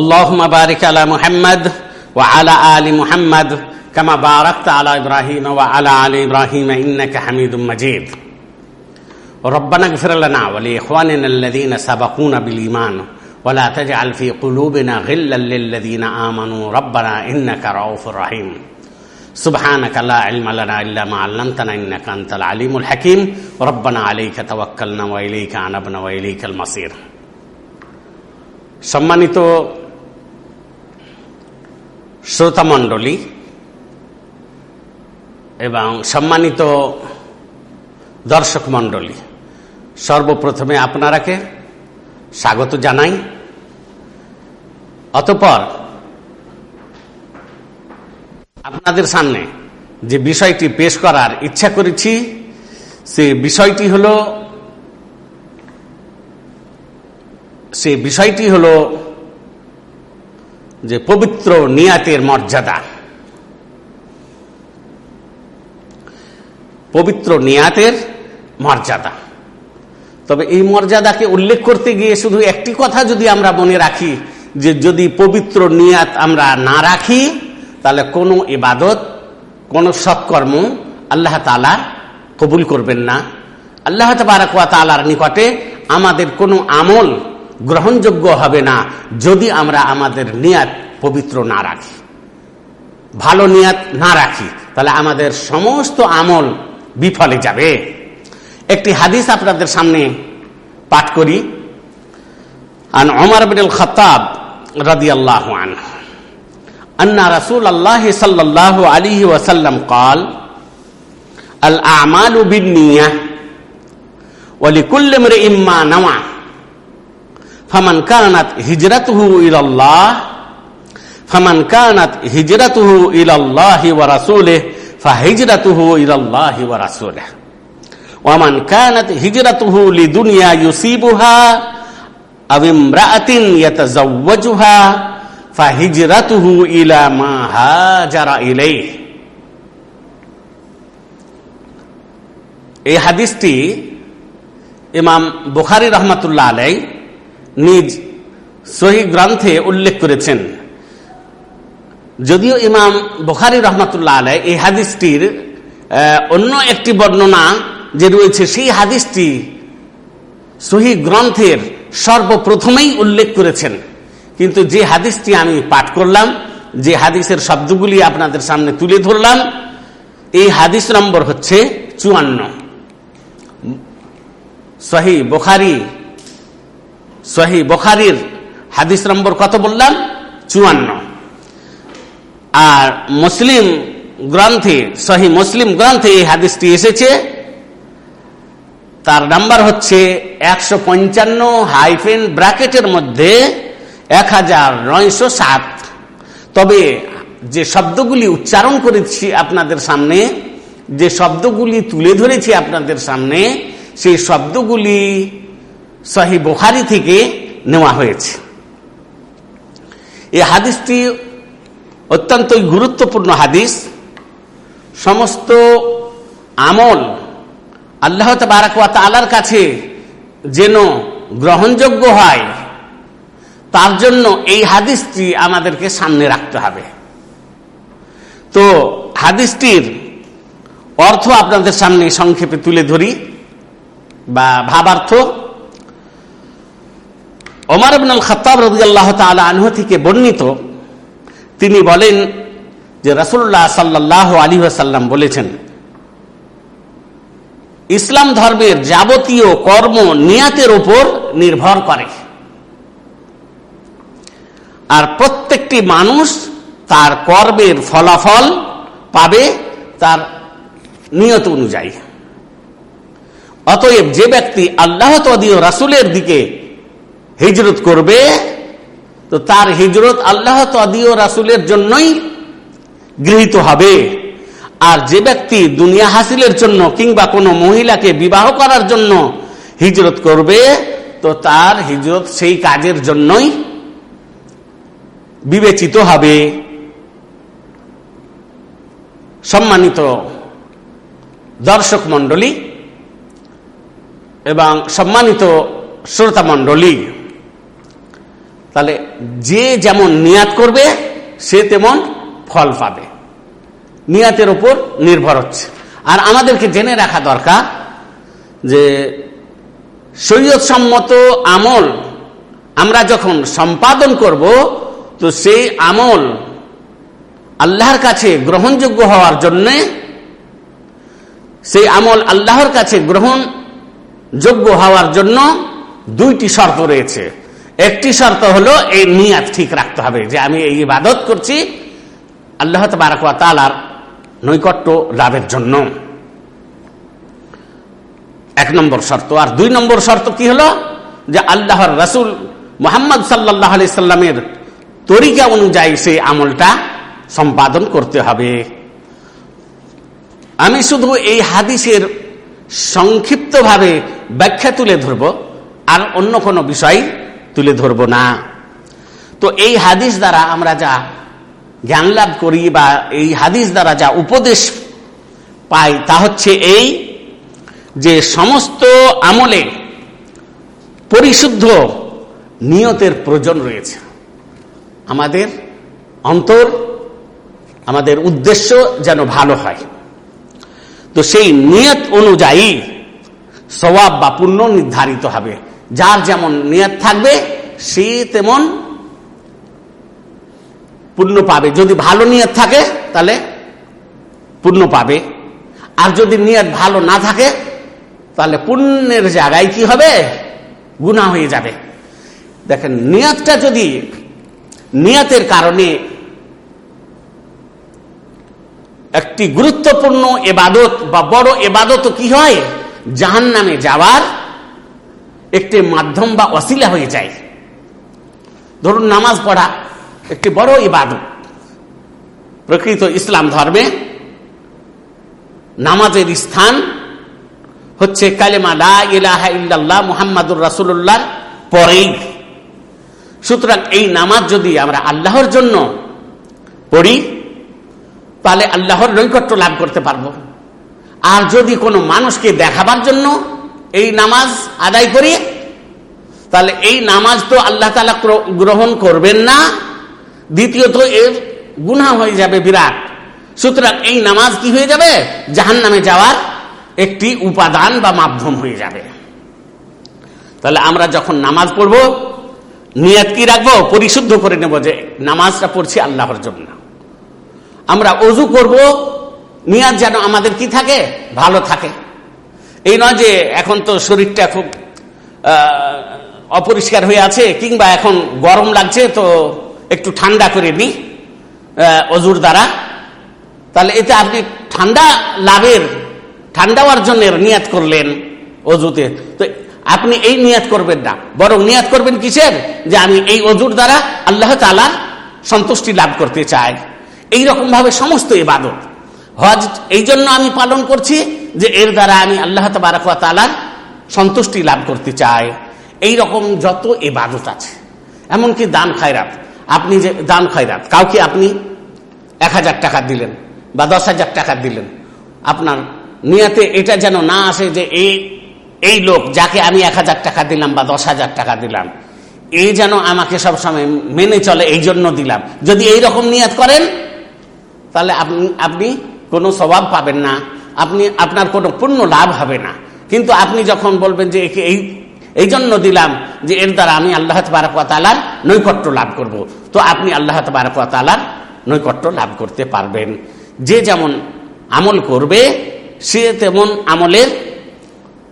اللهم بارك على محمد وعلى ال محمد كما باركت على ابراهيم وعلى ال ابراهيم انك حميد مجيد ربنا اغفر لنا ولاخواننا الذين سبقونا بالايمان ولا تجعل في قلوبنا غلا للذين امنوا ربنا انك رؤوف رحيم سبحانك لا علم لنا الا ما علمتنا انك انت العليم الحكيم ربنا عليك توكلنا واليك عنبنا واليك المصير সম্মানিত শ্রোতামণ্ডলী এবং সম্মানিত দর্শক মণ্ডলী, সর্বপ্রথমে আপনারাকে স্বাগত জানাই। অতপর আপনাদের সামনে যে বিষয়টি পেশ করার ইচ্ছা করেছি, সে বিষয়টি হল সে বিষয়টি হল যে পবিত্র নিয়াতের মর্যাদা। পবিত্র নিয়াতের মর্যাদা। তবে এই মর্যাদাকে উল্লেখ করতে গিয়ে শুধু একটি কথা যদি আমরা মনে রাখি, যে যদি পবিত্র নিয়াত আমরা না রাখি, তাহলে কোনো ইবাদত, কোনো সৎকর্ম আল্লাহ তালা কবুল করবেন না। আল্লাহ তালার নিকটে আমাদের কোনো আমল গ্রহণযোগ্য হবে না যদি আমরা আমাদের নিয়াত পবিত্র না রাখি ভালো নিয়াত না রাখি তাহলে আমাদের সমস্ত আমল বিফলে যাবে একটি হাদিস আপনাদের সামনে পাঠ করি عن عمر بن الخطاب رضي الله عنه أن رسول الله صلى الله عليه وسلم قال الأعمال بالنية ولكل امرئ ما نوى ফামান কানাত হিজরাতুহু ইলাল্লাহ, ফামান কানাত হিজরাতুহু ইলাল্লাহি ওয়া রাসূলিহ ফাহিজরাতুহু ইলাল্লাহি ওয়া রাসূলিহ। ওয়া মান কানাত হিজরাতুহু লিদুনিয়া ইউসিবুহা, আও ইমরাআতিন ইয়াতাযাওয়াজুহা ফাহিজরাতুহু ইলা মা হাজারা ইলাইহি। এই হাদিসটি ইমাম বুখারী রহমাতুল্লাহ আলাইহি নিজ সহি গ্রন্থে উল্লেখ করেছেন। যদিও ইমাম বুখারি রহমতুল্লাহ আলাই এই হাদিসটির অন্য একটি বর্ণনা যে রয়েছে, সেই হাদিসটি সহি গ্রন্থের সর্বপ্রথমেই উল্লেখ করেছেন। কিন্তু যে হাদিসটি আমি পাঠ করলাম, যে হাদিসের শব্দগুলি আপনাদের সামনে তুলে ধরলাম, এই হাদিস নম্বর হচ্ছে চুয়ান্ন। সহি বোখারি সহি বখারির হাদিস নম্বর কত বললাম? চুয়ান্ন। আর মুসলিম গ্রন্থে, সহি মুসলিম গ্রন্থে এই হাদিসটি এসেছে। তার নাম্বার হচ্ছে একশো পঞ্চান্ন হাইফেন ব্র্যাকেটের মধ্যে এক হাজার নয়শো সাত। তবে যে শব্দগুলি উচ্চারণ করেছি আপনাদের সামনে, যে শব্দগুলি তুলে ধরেছি আপনাদের সামনে, সেই শব্দগুলি সহি বোখারি থেকে নেওয়া হয়েছে। এই হাদিসটি অত্যন্তই গুরুত্বপূর্ণ হাদিস। সমস্ত আমল আল্লাহ তালার কাছে যেন গ্রহণযোগ্য হয়, তার জন্য এই হাদিসটি আমাদেরকে সামনে রাখতে হবে। তো হাদিসটির অর্থ আপনাদের সামনে সংক্ষেপে তুলে ধরি বা ভাবার্থ ওমর আবনুল খতাব রবি আল্লাহ আনহ থেকে বর্ণিত, তিনি বলেন যে রাসুল্লাহ সাল্লাহ আলী সাল্লাম বলেছেন, ইসলাম ধর্মের যাবতীয় কর্ম নিয়াতের উপর নির্ভর করে। আর প্রত্যেকটি মানুষ তার কর্মের ফলাফল পাবে তার নিয়ত অনুযায়ী। অতএব যে ব্যক্তি আল্লাহ তদীয় রাসুলের দিকে হিজরত করবে, তো তার হিজরত আল্লাহ তদীয় রাসুলের জন্যই গৃহীত হবে। আর যে ব্যক্তি দুনিয়া হাসিলের জন্য কিংবা কোনো মহিলাকে বিবাহ করার জন্য হিজরত করবে, তো তার হিজরত সেই কাজের জন্যই বিবেচিত হবে। সম্মানিত দর্শক মন্ডলী এবং সম্মানিত শ্রোতা মন্ডলী তাহলে যে যেমন নিয়াত করবে, সে তেমন ফল পাবে। নিয়াতের উপর নির্ভর হচ্ছে। আর আমাদেরকে জেনে রাখা দরকার যে সম্মত আমল আমরা যখন সম্পাদন করব, তো সেই আমল আল্লাহর কাছে গ্রহণযোগ্য হওয়ার জন্যে সেই আমল আল্লাহর কাছে গ্রহণযোগ্য হওয়ার জন্য দুইটি শর্ত রয়েছে। একটি শর্ত হলো এই নিয়াত ঠিক রাখতে হবে, যে আমি এই ইবাদত করছি আল্লাহ তালার নৈকট্য লাভের জন্য। এক নম্বর শর্ত। আর দুই নম্বর শর্ত কি হলো? যে আল্লাহর রসুল মোহাম্মদ সাল্লাহ আলি সাল্লামের তরিকা অনুযায়ী সেই আমলটা সম্পাদন করতে হবে। আমি শুধু এই হাদিসের সংক্ষিপ্তভাবে ব্যাখ্যা তুলে ধরব, আর অন্য কোনো বিষয় তুলে ধরব না। তো এই হাদিস দ্বারা আমরা যা জ্ঞান লাভ করি বা এই হাদিস দ্বারা যা উপদেশ পাই তা হচ্ছে এই যে সমস্ত আমলে পরিশুদ্ধ নিয়তের প্রয়োজন রয়েছে। আমাদের অন্তর, আমাদের উদ্দেশ্য যেন ভালো হয়। তো সেই নিয়ত অনুযায়ী স্বভাব বা পুণ্য নির্ধারিত হবে। যার যেমন নিয়ত থাকবে, সে তেমন পুণ্য পাবে। যদি ভালো নিয়ত থাকে, তাহলে পুণ্য পাবে। আর যদি নিয়ত ভালো না থাকে, তাহলে পুণ্যের জায়গায় কি হবে? গুণা হয়ে যাবে। দেখেন, নিয়তটা যদি নিয়তের কারণে একটি গুরুত্বপূর্ণ এবাদত বা বড় এবাদত কি হয়? জাহান নামে যাওয়ার একটি মাধ্যম বা অশিলা হয়ে যায়। ধরুন নামাজ পড়া একটি বড় ইবাদত। প্রকৃত ইসলাম ধর্মে নামাজের স্থান হচ্ছে কালেমা লা ইলাহা ইল্লাল্লাহ মুহাম্মাদুর রাসূলুল্লাহ পরেই। সুতরাং এই নামাজ যদি আমরা আল্লাহর জন্য পড়ি, তাহলে আল্লাহর নৈকট্য লাভ করতে পারব। আর যদি কোনো মানুষকে দেখাবার জন্য এই নামাজ আদায় করি? তাহলে এই নামাজ তো আল্লাহ তালা গ্রহণ করবেন না। দ্বিতীয়ত এর গুণা হয়ে যাবে বিরাট। সুতরাং এই নামাজ কি হয়ে যাবে? জাহান নামে যাওয়ার একটি উপাদান বা মাধ্যম হয়ে যাবে। তাহলে আমরা যখন নামাজ পড়ব, নিয়াত কি রাখব? পরিশুদ্ধ করে নেব যে নামাজটা পড়ছি আল্লাহর জন্য। আমরা অজু করব, নিয়াত যেন আমাদের কি থাকে? ভালো থাকে। এই নয় যে এখন তো শরীরটা খুব অপরিষ্কার হয়ে আছে, কিংবা এখন গরম লাগছে, তো একটু ঠান্ডা করে নি অজুর দ্বারা। তাহলে এতে আপনি ঠান্ডা লাভের, ঠান্ডা অর্জনের নিয়াত করলেন অজুতে। তো আপনি এই নিয়াত করবেন না, বরং নিয়াত করবেন কিসের? যে আমি এই অজুর দ্বারা আল্লাহ তালা সন্তুষ্টি লাভ করতে চাই। এই রকম ভাবে সমস্ত ইবাদত। হজ, এই জন্য আমি পালন করছি যে এর দ্বারা আমি আল্লাহ তালার সন্তুষ্টি লাভ করতে চাই। এই রকম যত ইবাদত আছে, এমনকি দান খায়রাত। আপনি যে, দান খায়রাত, কাউকে আপনি এক হাজার টাকা দিলেন বা দশ হাজার টাকা দিলেন, আপনার নিয়াতে এটা যেন না আসে যে এই এই লোক যাকে আমি এক হাজার টাকা দিলাম বা দশ হাজার টাকা দিলাম এই যেন আমাকে সবসময় মেনে চলে, এই জন্য দিলাম। যদি এই রকম নিয়াত করেন, তাহলে আপনি আপনি কোনো স্বভাব পাবেন না। আপনি, আপনার কোনো পূর্ণ লাভ হবে না কিন্তু আপনি যখন বলবেন যে একে এই এই জন্য দিলাম যে এর দ্বারা আমি আল্লাহ তালার নৈকট্য লাভ করব। তো আপনি আল্লাহ তালার নৈকট্য লাভ করতে পারবেন যে যেমন আমল করবে, সে তেমন আমলের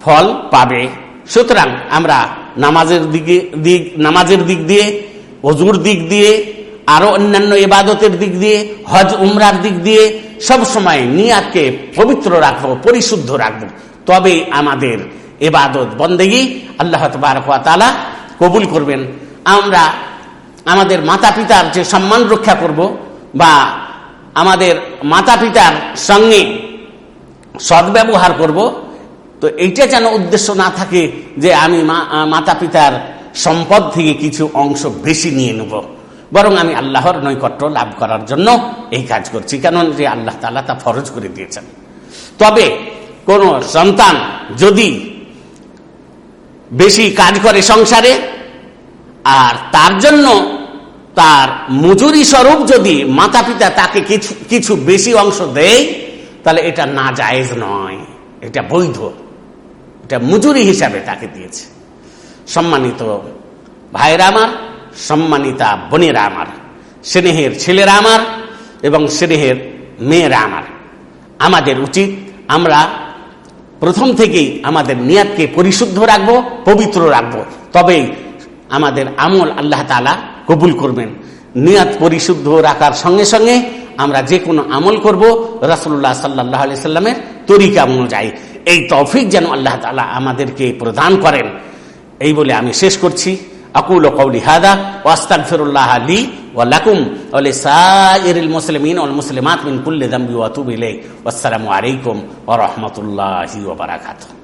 ফল পাবে সুতরাং আমরা নামাজের দিকে, দিক, নামাজের দিক দিয়ে অজুর দিক দিয়ে, আরও অন্যান্য ইবাদতের দিক দিয়ে, হজ, উমরার দিক দিয়ে সব সময় নিয়াতকে পবিত্র রাখব, পরিশুদ্ধ রাখব। তবে আমাদের এবাদত বন্দেগী, আল্লাহ তালা কবুল করবেন। আমরা আমাদের মাতা পিতার যে সম্মান রক্ষা করব বা আমাদের মাতা পিতার সঙ্গে সদ্ব্যবহার করব, তো এইটা যেন উদ্দেশ্য না থাকে যে আমি মাতা পিতার সম্পদ থেকে কিছু অংশ বেশি নিয়ে নেব। বরং আমি আল্লাহর নৈকট্য লাভ করার জন্য এই কাজ করছি কেন যে আল্লাহ তালা তা ফরজ করে দিয়েছেন। তবে কোন সন্তান যদি বেশি কাজ করে সংসারে, আর তার জন্য তার মজুরি স্বরূপ যদি মাতা পিতা তাকে কিছু কিছু বেশি অংশ দেয়, তাহলে এটা না জায়েজ নয়, এটা বৈধ। এটা মজুরি হিসাবে তাকে দিয়েছে। সম্মানিত ভাইরা আমার সম্মানিতা বোনেরা আমার, স্নেহের ছেলেরা আমার এবং স্নেহের মেয়েরা আমার। আমাদের উচিত আমরা প্রথম থেকেই আমাদের নিয়াতকে পরিশুদ্ধ রাখব, পবিত্র রাখব। তবেই আমাদের আমল আল্লাহ তালা কবুল করবেন। নিয়াত পরিশুদ্ধ রাখার সঙ্গে সঙ্গে আমরা যে কোনো আমল করব রাসুল্লাহ সাল্লাহ আলি সাল্লামের তরিকা অনুযায়ী। এই তৌফিক যেন আল্লাহ তালা আমাদেরকে প্রদান করেন। এই বলে আমি শেষ করছি। أقول قولي هذا وأستغفر الله لي ولكم ولسائر المسلمين والمسلمات من كل ذنب وأتوب إليه. والسلام عليكم ورحمة الله وبركاته.